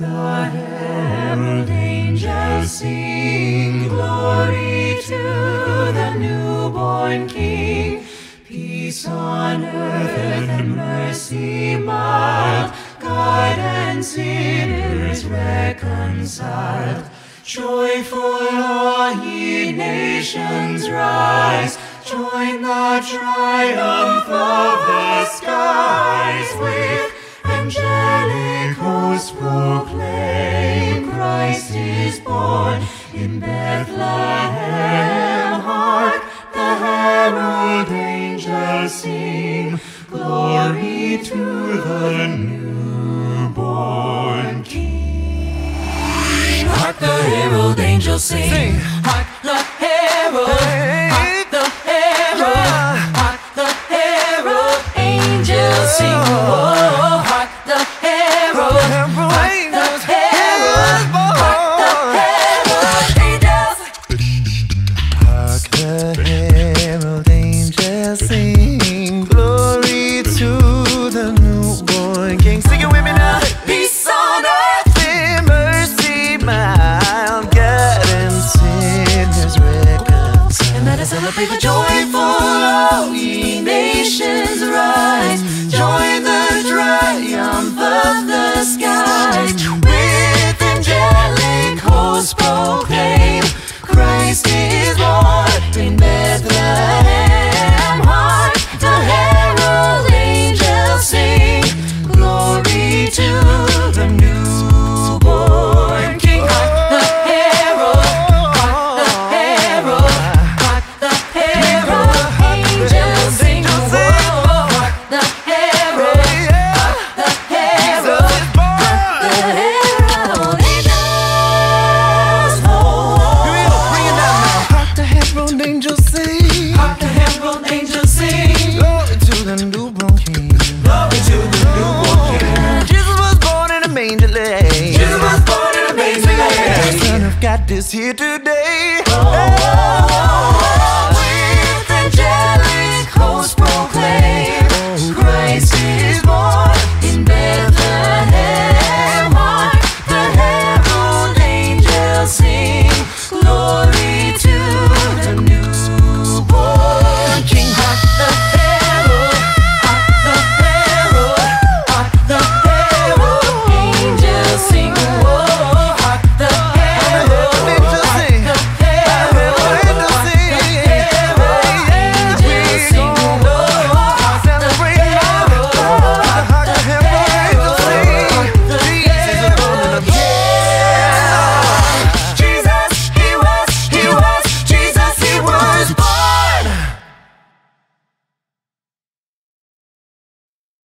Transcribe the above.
the herald angels sing, Glory to the newborn King. Peace on earth and mercy mild, God and sinners reconciled. Joyful all ye nations rise, join the triumph of the skies. Glory to the newborn King. Hark the herald angels sing. sing. Hark Happy but joyful. that is here today. Oh. Oh.